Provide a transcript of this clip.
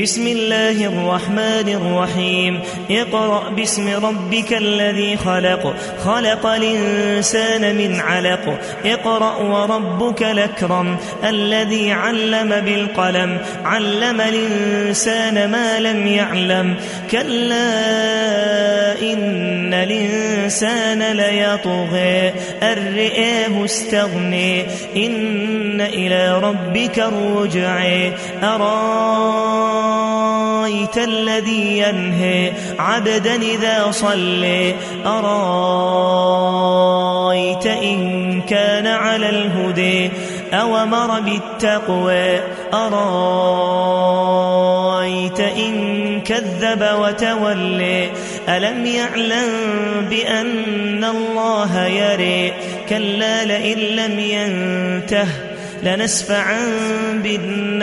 بسم الله الرحمن الرحيم. اقرأ باسم ربك الذي خلق. خلق الإنسان من علق. اقرأ وربك الأكرم الذي علم بالقلم. علم الإنسان ما لم يعلم. كلا إن الإنسان ليطغي. رئاه استغني. إن إلى ربك الرجع أرأيت الذي ينهي عبدا إذا صلي؟ أرأيت إن كان على الهدي أومر بالتقوى؟ أرأيت إن كذب وتولي؟ ألم يعلم بأن الله يري؟ كلا لئن لم ينته لنسفعا